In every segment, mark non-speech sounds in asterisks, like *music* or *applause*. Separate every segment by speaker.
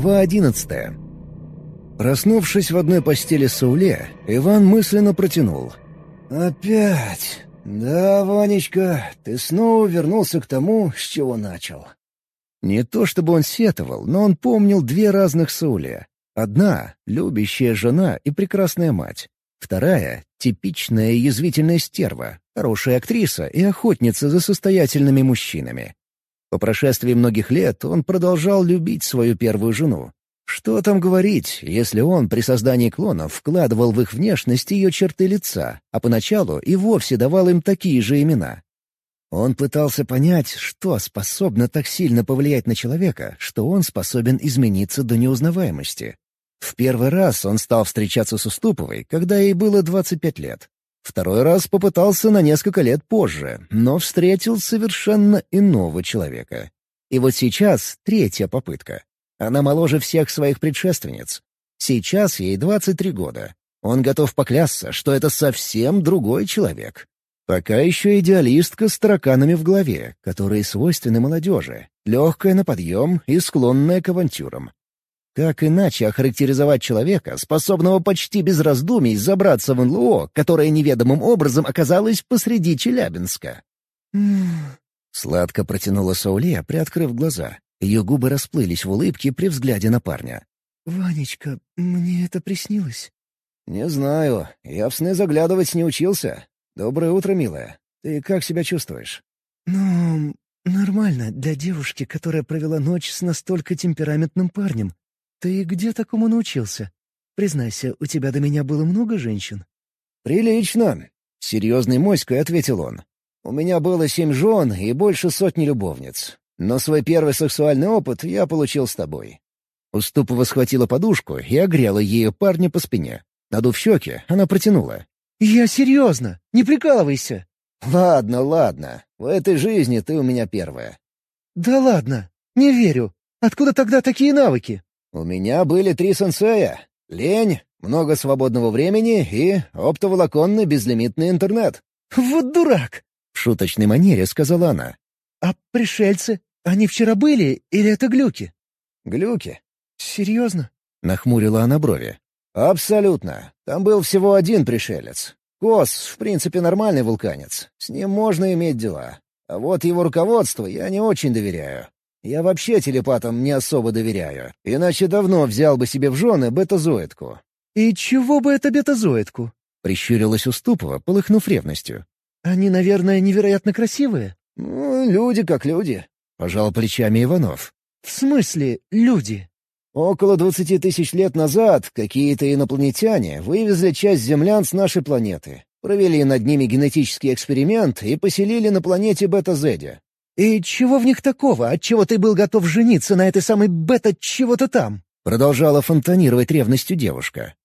Speaker 1: Глава одиннадцатая. Проснувшись в одной постели с Сауле, Иван мысленно протянул. «Опять? Да, Ванечка, ты снова вернулся к тому, с чего начал». Не то чтобы он сетовал, но он помнил две разных Сауле. Одна — любящая жена и прекрасная мать. Вторая — типичная язвительная стерва, хорошая актриса и охотница за состоятельными мужчинами. По прошествии многих лет он продолжал любить свою первую жену. Что там говорить, если он при создании клонов вкладывал в их внешность ее черты лица, а поначалу и вовсе давал им такие же имена. Он пытался понять, что способно так сильно повлиять на человека, что он способен измениться до неузнаваемости. В первый раз он стал встречаться с Уступовой, когда ей было 25 лет. Второй раз попытался на несколько лет позже, но встретил совершенно иного человека. И вот сейчас третья попытка. Она моложе всех своих предшественниц. Сейчас ей 23 года. Он готов поклясться, что это совсем другой человек. Пока еще идеалистка с тараканами в голове, которые свойственны молодежи, легкая на подъем и склонная к авантюрам. Как иначе охарактеризовать человека, способного почти без раздумий забраться в НЛО, которое неведомым образом оказалось посреди Челябинска? Сладко протянула Сауле, приоткрыв глаза. Ее губы расплылись в улыбке при взгляде на парня.
Speaker 2: «Ванечка, мне это приснилось?»
Speaker 1: «Не знаю. Я в сны заглядывать не учился. Доброе утро, милая. Ты как себя чувствуешь?»
Speaker 2: «Ну, нормально для девушки, которая провела ночь с настолько темпераментным парнем. «Ты где такому научился? Признайся, у тебя до меня было много женщин?»
Speaker 1: «Прилично», — серьезной моськой ответил он. «У меня было семь жен и больше сотни любовниц. Но свой первый сексуальный опыт я получил с тобой». Уступова схватила подушку и огрела ее парня по спине. Надув щеки, она протянула.
Speaker 2: «Я серьезно! Не прикалывайся!»
Speaker 1: «Ладно, ладно. В этой жизни ты у меня первая».
Speaker 2: «Да ладно! Не верю! Откуда тогда такие навыки?»
Speaker 1: У меня были три сенсея. Лень, много свободного времени и оптоволоконный безлимитный интернет.
Speaker 2: «Вот дурак!» — в шуточной манере сказала она. «А пришельцы? Они вчера были или это глюки?»
Speaker 1: «Глюки?»
Speaker 2: «Серьезно?»
Speaker 1: — нахмурила она брови. «Абсолютно. Там был всего один пришелец. Кос, в принципе, нормальный вулканец. С ним можно иметь дела. А вот его руководству я не очень доверяю. Я вообще телепатам не особо доверяю, иначе давно взял бы себе в жены бетазоидку».
Speaker 2: «И чего бы это бетазоидку?»
Speaker 1: — прищурилась Уступова, полыхнув ревностью.
Speaker 2: «Они, наверное, невероятно красивые?»
Speaker 1: «Ну, люди как люди», — пожал плечами Иванов.
Speaker 2: «В смысле люди?»
Speaker 1: Около двадцати тысяч лет назад какие-то инопланетяне вывезли часть землян с нашей планеты, провели над ними генетический эксперимент и поселили на планете Бета-Зеде.
Speaker 2: «И чего в них такого? Отчего ты был готов жениться на этой самой бета чего-то там?»
Speaker 1: Продолжала фонтанировать ревностью девушка.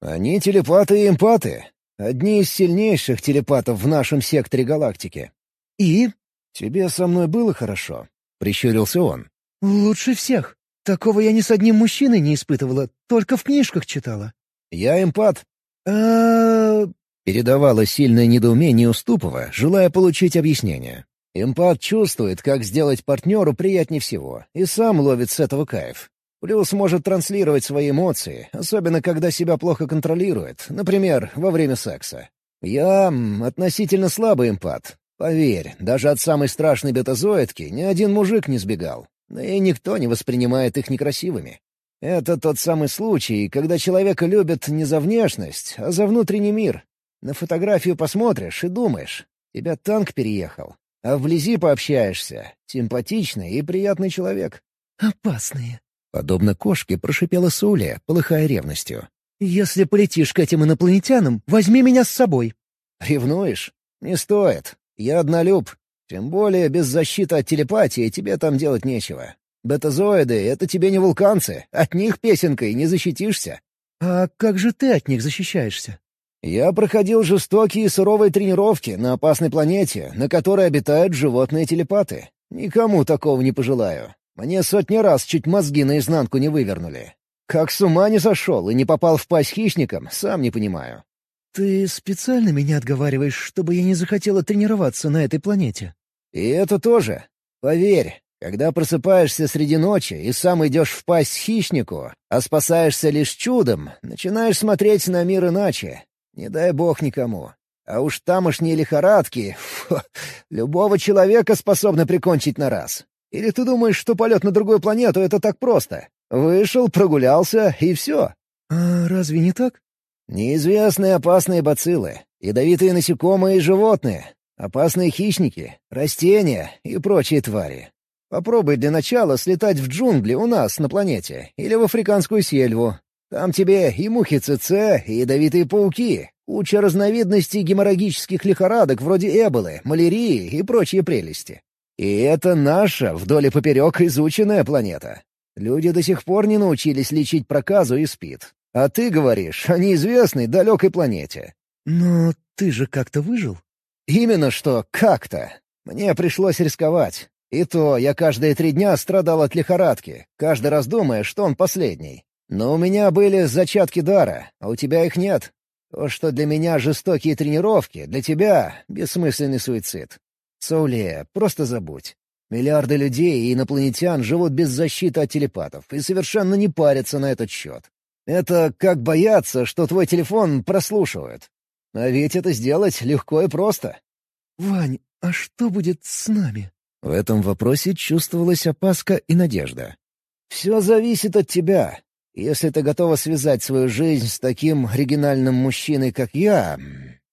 Speaker 1: «Они телепаты и эмпаты. Одни из сильнейших телепатов в нашем секторе галактики».
Speaker 2: «И?»
Speaker 1: «Тебе со мной было хорошо?» — прищурился он.
Speaker 2: «Лучше всех. Такого я ни с одним мужчиной не испытывала, только в книжках читала».
Speaker 1: «Я эмпат».
Speaker 2: а
Speaker 1: Передавала сильное недоумение Уступова, желая получить объяснение. Эмпат чувствует, как сделать партнеру приятнее всего, и сам ловит с этого кайф. Плюс может транслировать свои эмоции, особенно когда себя плохо контролирует, например, во время секса. Я относительно слабый эмпат. Поверь, даже от самой страшной бетазоидки ни один мужик не сбегал. Да и никто не воспринимает их некрасивыми. Это тот самый случай, когда человека любят не за внешность, а за внутренний мир. На фотографию посмотришь и думаешь, тебя танк переехал, а вблизи пообщаешься. Симпатичный и приятный человек».
Speaker 2: «Опасные».
Speaker 1: Подобно кошке прошипела Суля, полыхая ревностью.
Speaker 2: «Если полетишь к этим инопланетянам, возьми меня с собой».
Speaker 1: «Ревнуешь? Не стоит. Я однолюб. Тем более без защиты от телепатии тебе там делать нечего. Бетазоиды — это тебе не вулканцы. От них песенкой не защитишься».
Speaker 2: «А как же ты от них защищаешься?»
Speaker 1: Я проходил жестокие и суровые тренировки на опасной планете, на которой обитают животные-телепаты. Никому такого не пожелаю. Мне сотни раз чуть мозги наизнанку не вывернули. Как с ума не сошел и не попал в пасть хищникам, сам не понимаю.
Speaker 2: «Ты специально меня отговариваешь, чтобы я не захотела тренироваться на этой планете?»
Speaker 1: «И это тоже. Поверь, Когда просыпаешься среди ночи и сам идешь в пасть хищнику, а спасаешься лишь чудом, начинаешь смотреть на мир иначе. Не дай бог никому. А уж тамошние лихорадки, фу, любого человека способны прикончить на раз. Или ты думаешь, что полет на другую планету — это так просто? Вышел, прогулялся, и все.
Speaker 2: А разве не так?
Speaker 1: Неизвестные опасные бациллы, ядовитые насекомые и животные, опасные хищники, растения и прочие твари. Попробуй для начала слетать в джунгли у нас на планете или в африканскую сельву. Там тебе и мухи ЦЦ, и ядовитые пауки, куча разновидностей геморрагических лихорадок вроде эболы, малярии и прочие прелести. И это наша, вдоль и поперек, изученная планета. Люди до сих пор не научились лечить проказу и спид. А ты говоришь о неизвестной далекой планете.
Speaker 2: Но ты же как-то выжил?
Speaker 1: Именно что как-то. Мне пришлось рисковать. И то я каждые три дня страдал от лихорадки, каждый раз думая, что он последний. Но у меня были зачатки дара, а у тебя их нет. То, что для меня жестокие тренировки, для тебя — бессмысленный суицид. Саулея, просто забудь. Миллиарды людей и инопланетян живут без защиты от телепатов и совершенно не парятся на этот счет. Это как бояться, что твой телефон прослушивают. А ведь это сделать легко и просто.
Speaker 2: «Вань, а что будет с нами?»
Speaker 1: В этом вопросе чувствовалась опаска и надежда. «Все зависит от тебя. Если ты готова связать свою жизнь с таким оригинальным мужчиной, как я,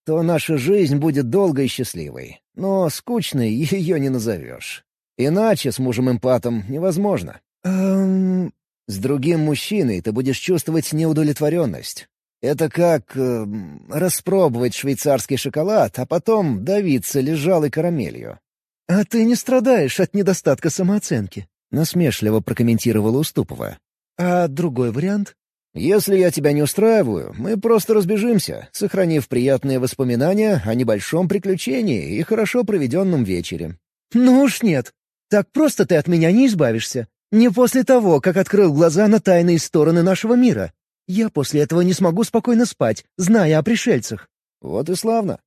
Speaker 1: то наша жизнь будет долгой и счастливой. Но скучной *laughs* ее не назовешь. Иначе с мужем-эмпатом невозможно.
Speaker 2: Эм...
Speaker 1: С другим мужчиной ты будешь чувствовать неудовлетворенность. Это как э, распробовать швейцарский шоколад, а потом давиться лежалой карамелью.
Speaker 2: «А ты не страдаешь от недостатка самооценки», —
Speaker 1: насмешливо прокомментировала Уступова.
Speaker 2: «А другой вариант?»
Speaker 1: «Если я тебя не устраиваю, мы просто разбежимся, сохранив приятные воспоминания о небольшом приключении и хорошо проведенном вечере».
Speaker 2: «Ну уж нет. Так просто ты от меня не избавишься. Не после того, как открыл глаза на тайные стороны нашего мира. Я после этого не смогу спокойно спать, зная о пришельцах».
Speaker 1: «Вот и славно».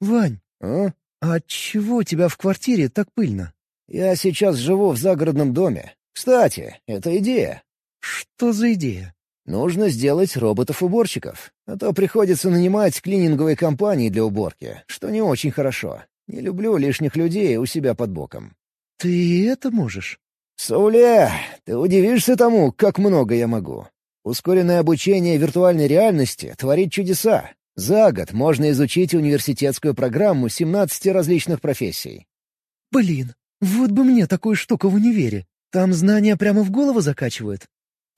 Speaker 2: «Вань,
Speaker 1: а?
Speaker 2: а чего тебя в квартире так пыльно?»
Speaker 1: «Я сейчас живу в загородном доме. Кстати, это идея».
Speaker 2: «Что за идея?»
Speaker 1: «Нужно сделать роботов-уборщиков, а то приходится нанимать клининговые компании для уборки, что не очень хорошо. Не люблю лишних людей у себя под боком».
Speaker 2: «Ты это можешь?»
Speaker 1: «Сауле, ты удивишься тому, как много я могу. Ускоренное обучение виртуальной реальности творит чудеса. За год можно изучить университетскую программу 17 различных профессий».
Speaker 2: «Блин, вот бы мне такую штуку в универе. Там знания прямо в голову закачивают».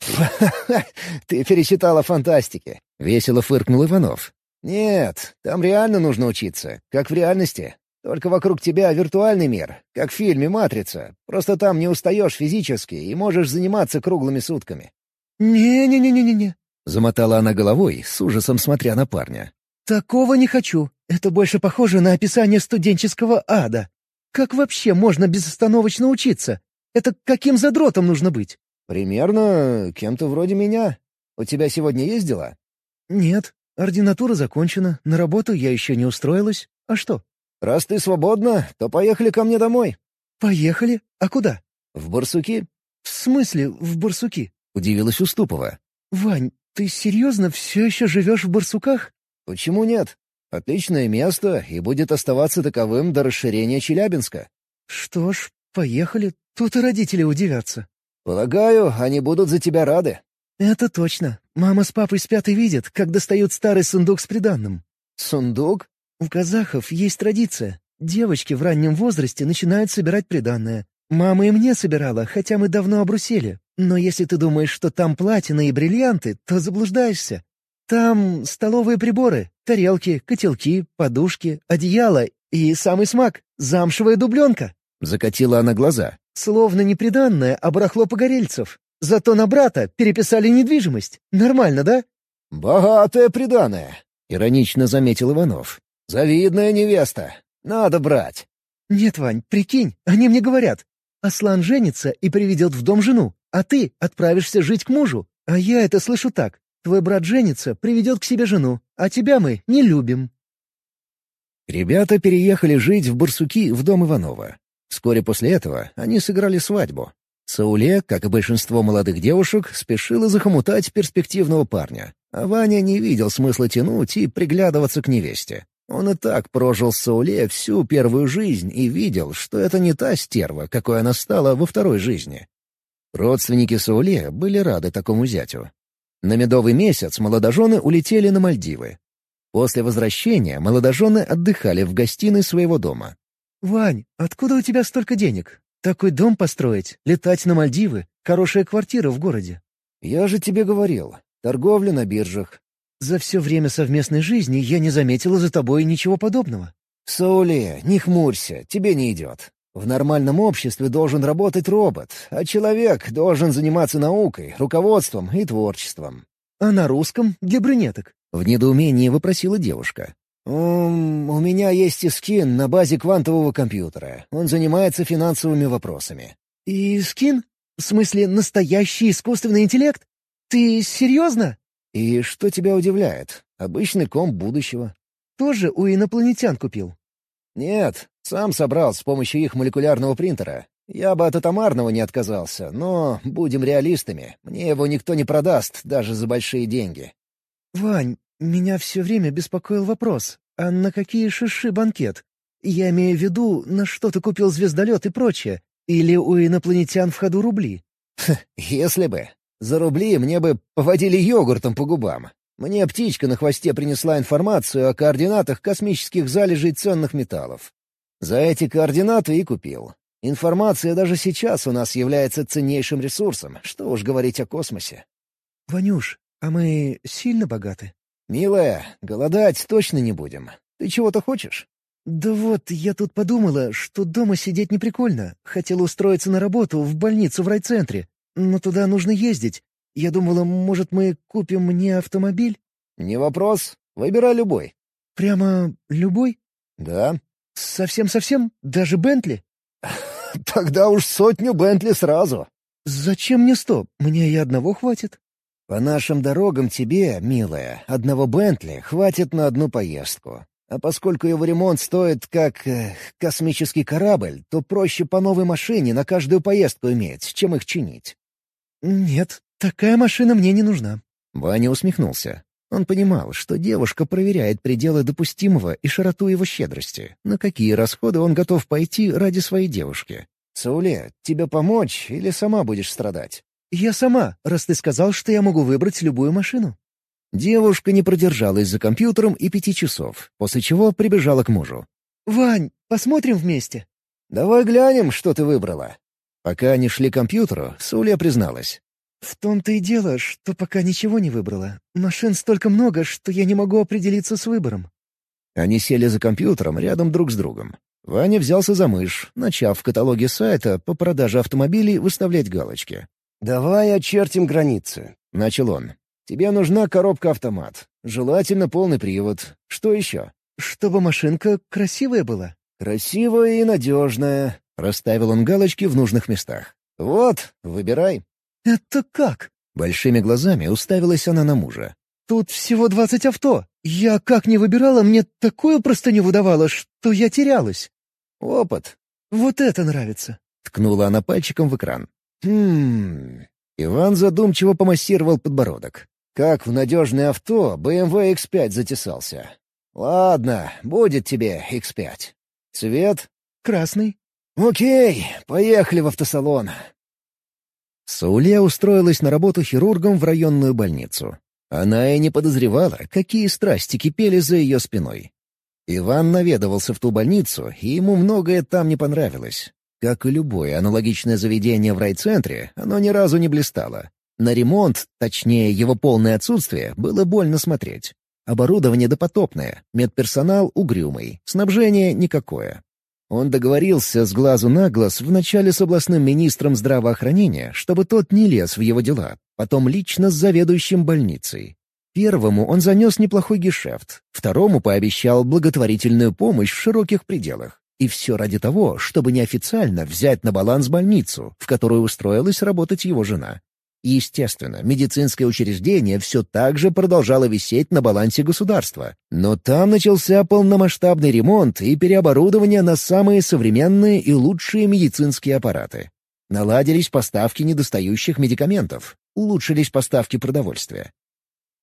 Speaker 2: *laughs*
Speaker 1: «Ты перечитала фантастики», — весело фыркнул Иванов. «Нет, там реально нужно учиться, как в реальности. Только вокруг тебя виртуальный мир, как в фильме «Матрица». Просто там не устаешь физически и можешь заниматься круглыми сутками».
Speaker 2: «Не-не-не-не-не», —
Speaker 1: замотала она головой, с ужасом смотря на парня.
Speaker 2: «Такого не хочу. Это больше похоже на описание студенческого ада. Как вообще можно безостановочно учиться? Это каким задротом нужно быть?»
Speaker 1: «Примерно кем-то вроде меня. У тебя сегодня есть дела?»
Speaker 2: «Нет. Ординатура закончена. На работу я еще не устроилась. А что?»
Speaker 1: «Раз ты свободна, то поехали ко мне домой».
Speaker 2: «Поехали? А куда?»
Speaker 1: «В Барсуки».
Speaker 2: «В смысле в Барсуки?»
Speaker 1: — удивилась Уступова.
Speaker 2: «Вань, ты серьезно все еще живешь в Барсуках?»
Speaker 1: «Почему нет? Отличное место и будет оставаться таковым до расширения Челябинска».
Speaker 2: «Что ж, поехали. Тут и родители удивятся».
Speaker 1: «Полагаю, они будут за тебя рады».
Speaker 2: «Это точно. Мама с папой спят и видят, как достают старый сундук с приданным».
Speaker 1: «Сундук?»
Speaker 2: У казахов есть традиция. Девочки в раннем возрасте начинают собирать приданное. Мама и мне собирала, хотя мы давно обрусели. Но если ты думаешь, что там платина и бриллианты, то заблуждаешься. Там столовые приборы, тарелки, котелки, подушки, одеяло и самый смак — замшевая дубленка.
Speaker 1: Закатила она глаза.
Speaker 2: Словно не приданное, а барахло погорельцев. Зато на брата переписали недвижимость. Нормально, да?
Speaker 1: «Богатое приданное», — иронично заметил Иванов. Завидная невеста. Надо брать.
Speaker 2: Нет, Вань, прикинь, они мне говорят. Аслан женится и приведет в дом жену, а ты отправишься жить к мужу. А я это слышу так. Твой брат женится, приведет к себе жену, а тебя мы не любим.
Speaker 1: Ребята переехали жить в Барсуки в дом Иванова. Вскоре после этого они сыграли свадьбу. Сауле, как и большинство молодых девушек, спешила захомутать перспективного парня. А Ваня не видел смысла тянуть и приглядываться к невесте. Он и так прожил с Сауле всю первую жизнь и видел, что это не та стерва, какой она стала во второй жизни. Родственники Сауле были рады такому зятю. На медовый месяц молодожены улетели на Мальдивы. После возвращения молодожены отдыхали в гостиной своего дома.
Speaker 2: «Вань, откуда у тебя столько денег? Такой дом построить, летать на Мальдивы, хорошая квартира в городе».
Speaker 1: «Я же тебе говорил, торговля на биржах».
Speaker 2: «За все время совместной жизни я не заметила за тобой ничего подобного».
Speaker 1: «Сауле, не хмурься, тебе не идет. В нормальном обществе должен работать робот, а человек должен заниматься наукой, руководством и творчеством».
Speaker 2: «А на русском для брюнеток?»
Speaker 1: — в недоумении вопросила девушка. «Um, «У меня есть Искин на базе квантового компьютера. Он занимается финансовыми вопросами».
Speaker 2: «Искин? В смысле, настоящий искусственный интеллект? Ты серьезно?»
Speaker 1: «И что тебя удивляет? Обычный комп будущего».
Speaker 2: «Тоже у инопланетян купил?»
Speaker 1: «Нет, сам собрал с помощью их молекулярного принтера. Я бы от атомарного не отказался, но, будем реалистами, мне его никто не продаст, даже за большие деньги».
Speaker 2: «Вань, меня все время беспокоил вопрос, а на какие шиши банкет? Я имею в виду, на что ты купил звездолет и прочее, или у инопланетян в ходу рубли?»
Speaker 1: «Если бы. За рубли мне бы поводили йогуртом по губам. Мне птичка на хвосте принесла информацию о координатах космических залежей ценных металлов. За эти координаты и купил. Информация даже сейчас у нас является ценнейшим ресурсом, что уж говорить о космосе.
Speaker 2: «Ванюш, а мы сильно богаты?»
Speaker 1: «Милая, голодать точно не будем. Ты чего-то хочешь?»
Speaker 2: «Да вот, я тут подумала, что дома сидеть не прикольно. Хотела устроиться на работу в больницу в райцентре. Но туда нужно ездить. Я думала, может, мы купим мне автомобиль?»
Speaker 1: «Не вопрос. Выбирай любой».
Speaker 2: «Прямо любой?»
Speaker 1: «Да».
Speaker 2: «Совсем-совсем? Даже Бентли?»
Speaker 1: «Тогда уж сотню Бентли сразу».
Speaker 2: «Зачем мне сто? Мне и одного хватит».
Speaker 1: «По нашим дорогам тебе, милая, одного Бентли хватит на одну поездку. А поскольку его ремонт стоит как э, космический корабль, то проще по новой машине на каждую поездку иметь, чем их чинить».
Speaker 2: «Нет, такая машина мне не нужна».
Speaker 1: Ваня усмехнулся. Он понимал, что девушка проверяет пределы допустимого и широту его щедрости, на какие расходы он готов пойти ради своей девушки. «Сауле, тебе помочь или сама будешь страдать?»
Speaker 2: «Я сама, раз ты сказал, что я могу выбрать любую машину».
Speaker 1: Девушка не продержалась за компьютером и пяти часов, после чего прибежала к мужу.
Speaker 2: «Вань, посмотрим вместе».
Speaker 1: «Давай глянем, что ты выбрала». Пока они шли к компьютеру, Суля призналась.
Speaker 2: «В том-то и дело, что пока ничего не выбрала. Машин столько много, что я не могу определиться с выбором».
Speaker 1: Они сели за компьютером рядом друг с другом. Ваня взялся за мышь, начав в каталоге сайта по продаже автомобилей выставлять галочки. «Давай очертим границы», — начал он. «Тебе нужна коробка-автомат. Желательно полный привод. Что еще?»
Speaker 2: «Чтобы машинка красивая была».
Speaker 1: «Красивая и надежная», — расставил он галочки в нужных местах. «Вот, выбирай».
Speaker 2: «Это как?»
Speaker 1: Большими глазами уставилась она на мужа.
Speaker 2: «Тут всего двадцать авто. Я как не выбирала, мне такое просто не выдавало, что я терялась».
Speaker 1: «Опыт».
Speaker 2: «Вот это нравится», —
Speaker 1: ткнула она пальчиком в экран. «Хм...» Иван задумчиво помассировал подбородок. Как в надежное авто BMW X5 затесался. «Ладно, будет тебе X5. Цвет?»
Speaker 2: «Красный».
Speaker 1: «Окей, поехали в автосалон». Сауле устроилась на работу хирургом в районную больницу. Она и не подозревала, какие страсти кипели за ее спиной. Иван наведывался в ту больницу, и ему многое там не понравилось. Как и любое аналогичное заведение в райцентре, оно ни разу не блистало. На ремонт, точнее его полное отсутствие, было больно смотреть. Оборудование допотопное, медперсонал угрюмый, снабжение никакое. Он договорился с глазу на глаз вначале с областным министром здравоохранения, чтобы тот не лез в его дела, потом лично с заведующим больницей. Первому он занес неплохой гешефт, второму пообещал благотворительную помощь в широких пределах. И все ради того, чтобы неофициально взять на баланс больницу, в которую устроилась работать его жена. Естественно, медицинское учреждение все так же продолжало висеть на балансе государства. Но там начался полномасштабный ремонт и переоборудование на самые современные и лучшие медицинские аппараты. Наладились поставки недостающих медикаментов, улучшились поставки продовольствия.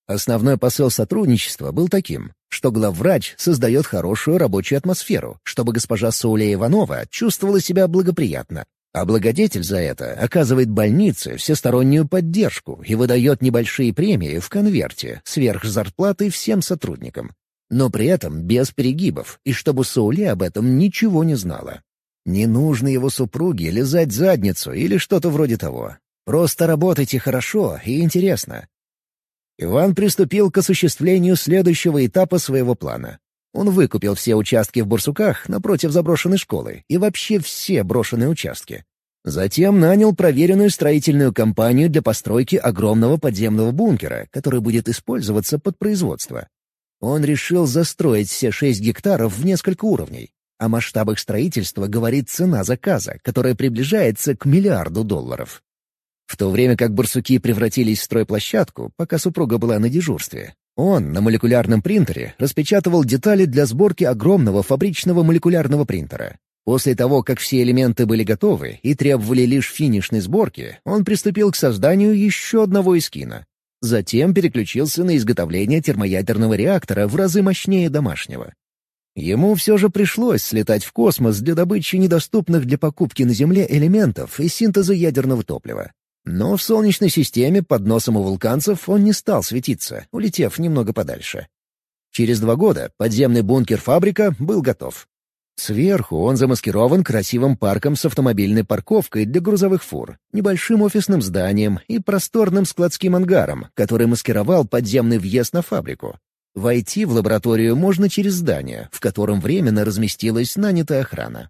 Speaker 1: Основной посыл сотрудничества был таким, что главврач создает хорошую рабочую атмосферу, чтобы госпожа Сауле Иванова чувствовала себя благоприятно, а благодетель за это оказывает больнице всестороннюю поддержку и выдает небольшие премии в конверте сверх зарплаты всем сотрудникам. Но при этом без перегибов, и чтобы Сауле об этом ничего не знала. Не нужно его супруге лизать задницу или что-то вроде того. Просто работайте хорошо и интересно. Иван приступил к осуществлению следующего этапа своего плана. Он выкупил все участки в Бурсуках напротив заброшенной школы и вообще все брошенные участки. Затем нанял проверенную строительную компанию для постройки огромного подземного бункера, который будет использоваться под производство. Он решил застроить все шесть гектаров в несколько уровней. О масштабах строительства говорит цена заказа, которая приближается к миллиарду долларов. В то время как барсуки превратились в стройплощадку, пока супруга была на дежурстве, он на молекулярном принтере распечатывал детали для сборки огромного фабричного молекулярного принтера. После того, как все элементы были готовы и требовали лишь финишной сборки, он приступил к созданию еще одного эскина. Затем переключился на изготовление термоядерного реактора в разы мощнее домашнего. Ему все же пришлось слетать в космос для добычи недоступных для покупки на Земле элементов и синтеза ядерного топлива. Но в Солнечной системе под носом у вулканцев он не стал светиться, улетев немного подальше. Через два года подземный бункер-фабрика был готов. Сверху он замаскирован красивым парком с автомобильной парковкой для грузовых фур, небольшим офисным зданием и просторным складским ангаром, который маскировал подземный въезд на фабрику. Войти в лабораторию можно через здание, в котором временно разместилась нанятая охрана.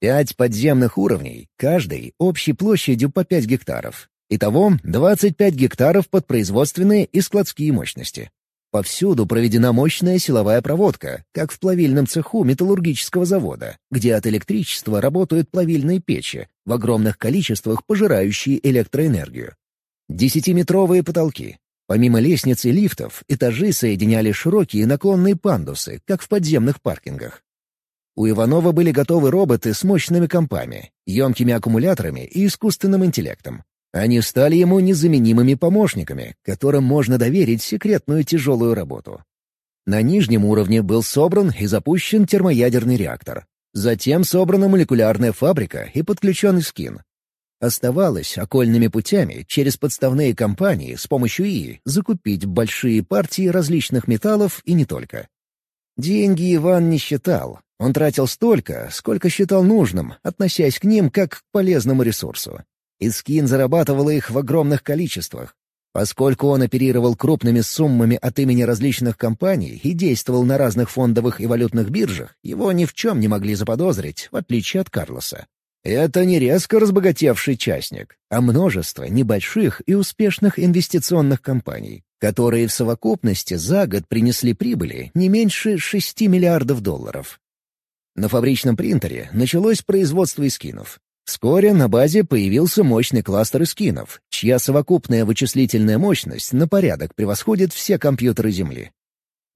Speaker 1: Пять подземных уровней, каждый общей площадью по 5 гектаров. Итого 25 гектаров под производственные и складские мощности. Повсюду проведена мощная силовая проводка, как в плавильном цеху металлургического завода, где от электричества работают плавильные печи, в огромных количествах пожирающие электроэнергию. Десятиметровые потолки. Помимо лестниц и лифтов, этажи соединяли широкие наклонные пандусы, как в подземных паркингах. У Иванова были готовы роботы с мощными компами, емкими аккумуляторами и искусственным интеллектом. Они стали ему незаменимыми помощниками, которым можно доверить секретную тяжелую работу. На нижнем уровне был собран и запущен термоядерный реактор. Затем собрана молекулярная фабрика и подключен скин. Оставалось окольными путями через подставные компании с помощью ИИ закупить большие партии различных металлов и не только. Деньги Иван не считал, он тратил столько, сколько считал нужным, относясь к ним как к полезному ресурсу. Искин зарабатывал их в огромных количествах. Поскольку он оперировал крупными суммами от имени различных компаний и действовал на разных фондовых и валютных биржах, его ни в чем не могли заподозрить, в отличие от Карлоса. Это не резко разбогатевший частник, а множество небольших и успешных инвестиционных компаний, которые в совокупности за год принесли прибыли не меньше 6 миллиардов долларов. На фабричном принтере началось производство эскинов. Вскоре на базе появился мощный кластер эскинов, чья совокупная вычислительная мощность на порядок превосходит все компьютеры Земли.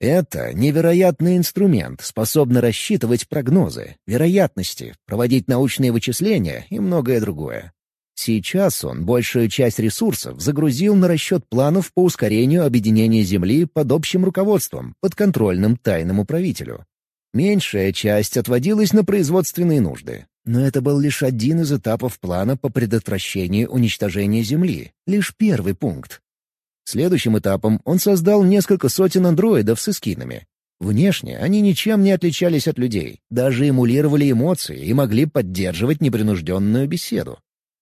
Speaker 1: Это невероятный инструмент, способный рассчитывать прогнозы, вероятности, проводить научные вычисления и многое другое. Сейчас он большую часть ресурсов загрузил на расчет планов по ускорению объединения Земли под общим руководством, подконтрольным тайному правителю. Меньшая часть отводилась на производственные нужды. Но это был лишь один из этапов плана по предотвращению уничтожения Земли, лишь первый пункт. Следующим этапом он создал несколько сотен андроидов с эскинами. Внешне они ничем не отличались от людей, даже эмулировали эмоции и могли поддерживать непринужденную беседу.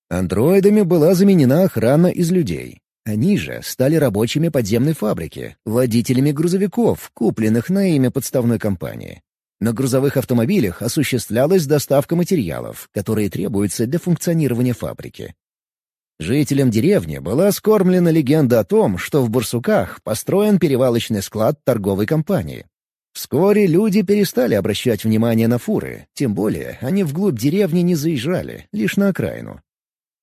Speaker 1: Андроидами была заменена охрана из людей. Они же стали рабочими подземной фабрики, водителями грузовиков, купленных на имя подставной компании. На грузовых автомобилях осуществлялась доставка материалов, которые требуются для функционирования фабрики. Жителям деревни была скормлена легенда о том, что в Бурсуках построен перевалочный склад торговой компании. Вскоре люди перестали обращать внимание на фуры, тем более они вглубь деревни не заезжали, лишь на окраину.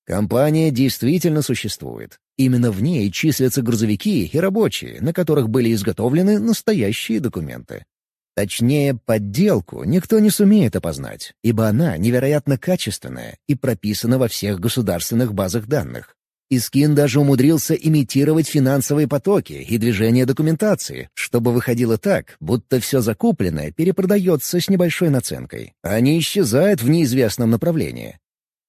Speaker 1: Компания действительно существует. Именно в ней числятся грузовики и рабочие, на которых были изготовлены настоящие документы. Точнее, подделку никто не сумеет опознать, ибо она невероятно качественная и прописана во всех государственных базах данных. Искин даже умудрился имитировать финансовые потоки и движение документации, чтобы выходило так, будто все закупленное перепродается с небольшой наценкой, а не исчезает в неизвестном направлении.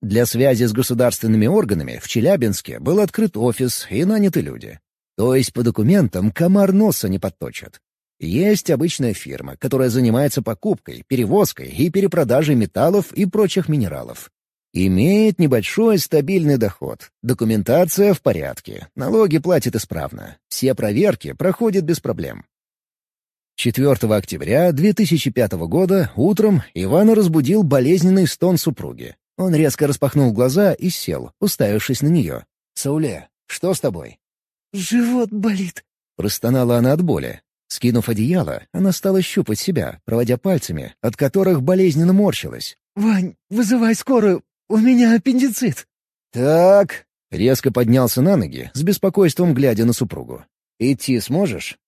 Speaker 1: Для связи с государственными органами в Челябинске был открыт офис и наняты люди. То есть по документам комар носа не подточит. Есть обычная фирма, которая занимается покупкой, перевозкой и перепродажей металлов и прочих минералов. Имеет небольшой стабильный доход. Документация в порядке. Налоги платит исправно. Все проверки проходят без проблем. 4 октября 2005 года утром Ивана разбудил болезненный стон супруги. Он резко распахнул глаза и сел, уставившись на нее. «Сауле, что с тобой?»
Speaker 2: «Живот болит», —
Speaker 1: простонала она от боли. Скинув одеяло, она стала щупать себя, проводя пальцами, от которых болезненно морщилась.
Speaker 2: «Вань, вызывай скорую, у меня аппендицит».
Speaker 1: «Так...» — резко поднялся на ноги, с беспокойством глядя на супругу. «Идти сможешь?»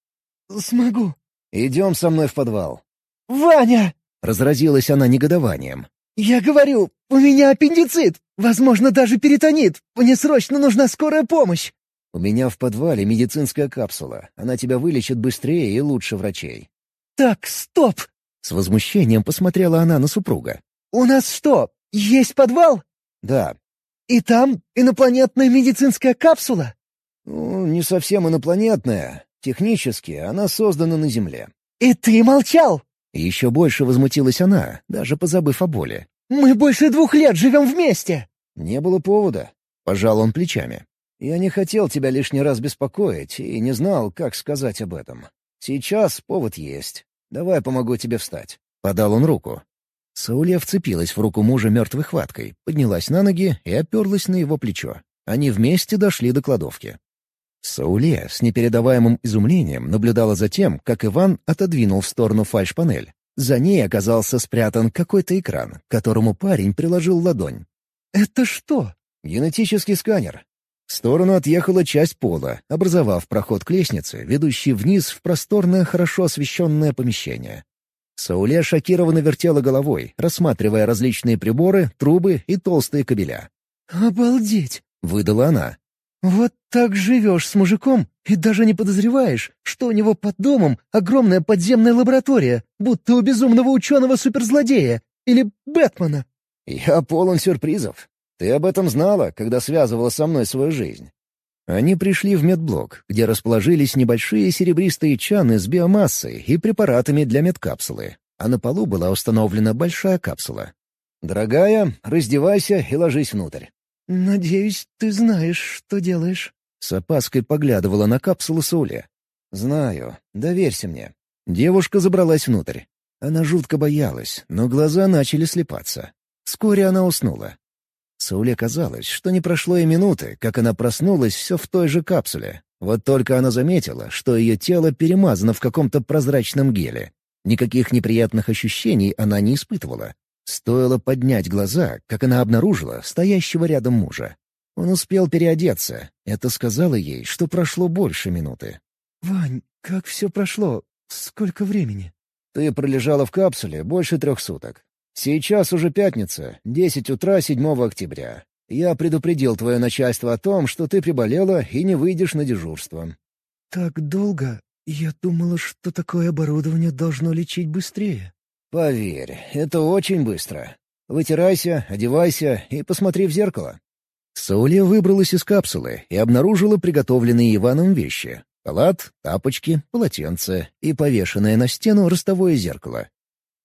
Speaker 2: «Смогу».
Speaker 1: «Идем со мной в подвал».
Speaker 2: «Ваня!»
Speaker 1: — разразилась она негодованием.
Speaker 2: «Я говорю, у меня аппендицит! Возможно, даже перитонит! Мне срочно нужна скорая помощь!»
Speaker 1: «У меня в подвале медицинская капсула. Она тебя вылечит быстрее и лучше врачей».
Speaker 2: «Так, стоп!»
Speaker 1: С возмущением посмотрела она на супруга.
Speaker 2: «У нас что, есть подвал?»
Speaker 1: «Да».
Speaker 2: «И там инопланетная медицинская капсула?»
Speaker 1: «Ну, не совсем инопланетная. Технически она создана на Земле».
Speaker 2: «И ты молчал?»
Speaker 1: Еще больше возмутилась она, даже позабыв о боли.
Speaker 2: «Мы больше двух лет живем вместе!»
Speaker 1: «Не было повода», — пожал он плечами. «Я не хотел тебя лишний раз беспокоить и не знал, как сказать об этом. Сейчас повод есть. Давай помогу тебе встать». Подал он руку. Сауле вцепилась в руку мужа мертвой хваткой, поднялась на ноги и оперлась на его плечо. Они вместе дошли до кладовки. Сауле с непередаваемым изумлением наблюдала за тем, как Иван отодвинул в сторону фальш-панель. За ней оказался спрятан какой-то экран, к которому парень приложил ладонь.
Speaker 2: «Это что?»
Speaker 1: «Генетический сканер». В сторону отъехала часть пола, образовав проход к лестнице, ведущий вниз в просторное, хорошо освещенное помещение. Сауле шокированно вертела головой, рассматривая различные приборы, трубы и толстые кабеля.
Speaker 2: «Обалдеть!»
Speaker 1: — выдала она.
Speaker 2: «Вот так живешь с мужиком и даже не подозреваешь, что у него под домом огромная подземная лаборатория, будто у безумного ученого-суперзлодея или Бэтмена».
Speaker 1: «Я полон сюрпризов. Ты об этом знала, когда связывала со мной свою жизнь». Они пришли в медблок, где расположились небольшие серебристые чаны с биомассой и препаратами для медкапсулы, а на полу была установлена большая капсула. «Дорогая, раздевайся и ложись внутрь.
Speaker 2: «Надеюсь, ты знаешь, что делаешь».
Speaker 1: С опаской поглядывала на капсулу Сауле. «Знаю. Доверься мне». Девушка забралась внутрь. Она жутко боялась, но глаза начали слепаться. Вскоре она уснула. Сауле казалось, что не прошло и минуты, как она проснулась все в той же капсуле. Вот только она заметила, что ее тело перемазано в каком-то прозрачном геле. Никаких неприятных ощущений она не испытывала. Стоило поднять глаза, как она обнаружила стоящего рядом мужа. Он успел переодеться. Это сказала ей, что прошло больше минуты.
Speaker 2: «Вань, как все прошло? Сколько времени?»
Speaker 1: «Ты пролежала в капсуле больше трех суток. Сейчас уже пятница, десять утра 7 октября. Я предупредил твое начальство о том, что ты приболела и не выйдешь на дежурство».
Speaker 2: «Так долго? Я думала, что такое оборудование должно лечить быстрее».
Speaker 1: «Поверь, это очень быстро. Вытирайся, одевайся и посмотри в зеркало». Сауле выбралась из капсулы и обнаружила приготовленные Иваном вещи — халат, тапочки, полотенце и повешенное на стену ростовое зеркало.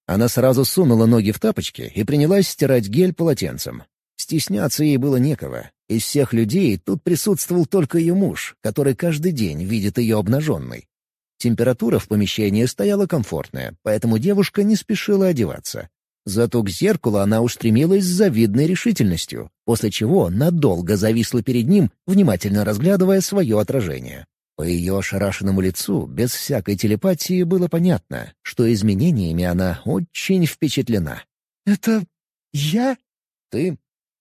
Speaker 1: Она сразу сунула ноги в тапочки и принялась стирать гель полотенцем. Стесняться ей было некого. Из всех людей тут присутствовал только ее муж, который каждый день видит ее обнаженной. Температура в помещении стояла комфортная, поэтому девушка не спешила одеваться. Зато к зеркалу она устремилась с завидной решительностью, после чего надолго зависла перед ним, внимательно разглядывая свое отражение. По ее ошарашенному лицу, без всякой телепатии, было понятно, что изменениями она очень впечатлена.
Speaker 2: «Это я?
Speaker 1: Ты?»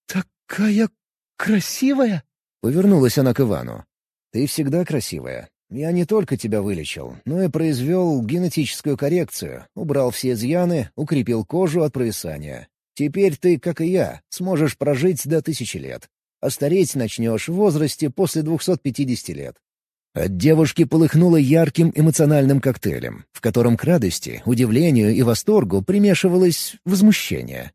Speaker 2: Такая «Красивая?»
Speaker 1: — повернулась она к Ивану. «Ты всегда красивая. Я не только тебя вылечил, но и произвел генетическую коррекцию, убрал все изъяны, укрепил кожу от провисания. Теперь ты, как и я, сможешь прожить до тысячи лет. А стареть начнешь в возрасте после 250 лет. От девушки полыхнуло ярким эмоциональным коктейлем, в котором к радости, удивлению и восторгу примешивалось возмущение.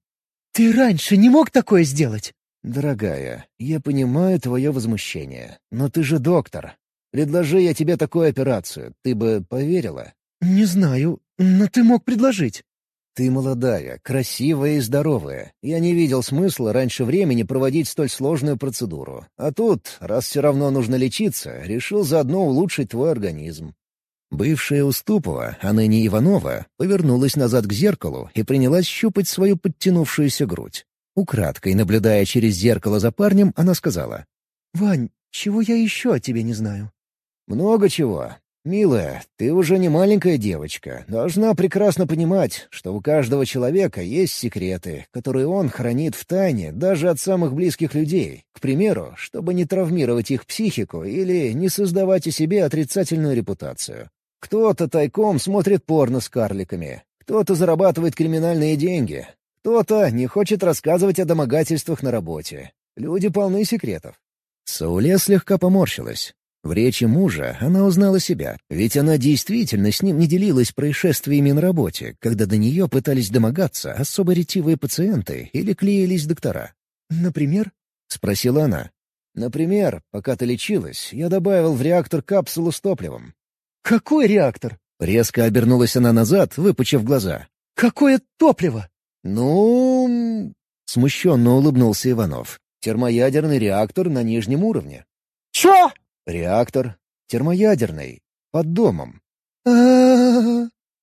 Speaker 2: «Ты раньше не мог такое сделать?»
Speaker 1: «Дорогая, я понимаю твое возмущение, но ты же доктор. Предложи я тебе такую операцию, ты бы поверила?»
Speaker 2: «Не знаю, но ты мог предложить».
Speaker 1: «Ты молодая, красивая и здоровая. Я не видел смысла раньше времени проводить столь сложную процедуру. А тут, раз все равно нужно лечиться, решил заодно улучшить твой организм». Бывшая Уступова, а ныне Иванова, повернулась назад к зеркалу и принялась щупать свою подтянувшуюся грудь. Украдкой, наблюдая через зеркало за парнем, она сказала.
Speaker 2: «Вань, чего я еще о тебе не знаю?»
Speaker 1: «Много чего. «Милая, ты уже не маленькая девочка. Должна прекрасно понимать, что у каждого человека есть секреты, которые он хранит в тайне даже от самых близких людей. К примеру, чтобы не травмировать их психику или не создавать о себе отрицательную репутацию. Кто-то тайком смотрит порно с карликами, кто-то зарабатывает криминальные деньги, кто-то не хочет рассказывать о домогательствах на работе. Люди полны секретов». Сауле слегка поморщилась. В речи мужа она узнала себя, ведь она действительно с ним не делилась происшествиями на работе, когда до нее пытались домогаться особо ретивые пациенты или клеились доктора.
Speaker 2: «Например?»
Speaker 1: — спросила она. «Например, пока ты лечилась, я добавил в реактор капсулу с топливом».
Speaker 2: «Какой реактор?»
Speaker 1: Резко обернулась она назад, выпучив глаза.
Speaker 2: «Какое топливо?»
Speaker 1: «Ну...» — смущенно улыбнулся Иванов. «Термоядерный реактор на нижнем уровне».
Speaker 2: «Чё?»
Speaker 1: Реактор. Термоядерный. Под домом.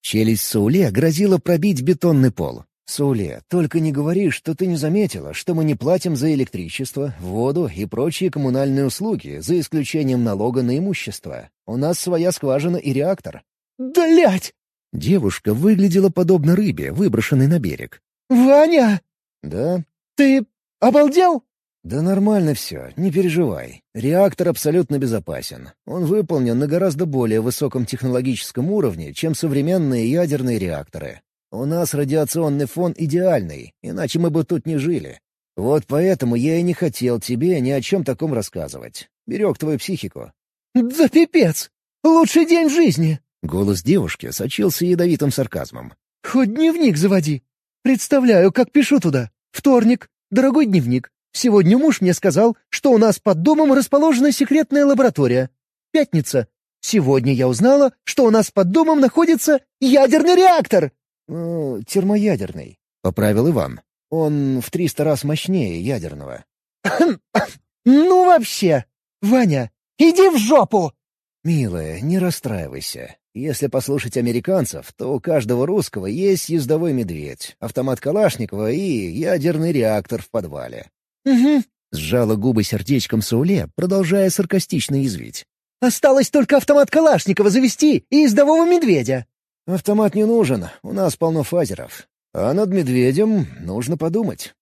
Speaker 1: Челюсть Сауле грозила пробить бетонный пол. «Сауле, только не говори, что ты не заметила, что мы не платим за электричество, воду и прочие коммунальные услуги, за исключением налога на имущество. У нас своя скважина и реактор».
Speaker 2: «Блядь!»
Speaker 1: Девушка выглядела подобно рыбе, выброшенной на берег.
Speaker 2: «Ваня!»
Speaker 1: «Да?»
Speaker 2: «Ты обалдел?»
Speaker 1: «Да нормально все, не переживай. Реактор абсолютно безопасен. Он выполнен на гораздо более высоком технологическом уровне, чем современные ядерные реакторы. У нас радиационный фон идеальный, иначе мы бы тут не жили. Вот поэтому я и не хотел тебе ни о чем таком рассказывать. Берег твою психику».
Speaker 2: «Да пипец! Лучший день в жизни!»
Speaker 1: Голос девушки сочился ядовитым сарказмом.
Speaker 2: «Хоть дневник заводи. Представляю, как пишу туда. Вторник. Дорогой дневник. Сегодня муж мне сказал, что у нас под домом расположена секретная лаборатория. Пятница. Сегодня я узнала, что у нас под домом находится ядерный реактор.
Speaker 1: «Ну, термоядерный», — поправил Иван. «Он в триста раз мощнее ядерного». *coughs*
Speaker 2: «Ну вообще! Ваня, иди в жопу!»
Speaker 1: «Милая, не расстраивайся. Если послушать американцев, то у каждого русского есть ездовой медведь, автомат Калашникова и ядерный реактор в подвале.
Speaker 2: «Угу», —
Speaker 1: сжала губы сердечком Сауле, продолжая саркастично язвить.
Speaker 2: «Осталось только автомат Калашникова завести и ездового медведя».
Speaker 1: «Автомат не нужен, у нас полно фазеров. А над медведем нужно подумать.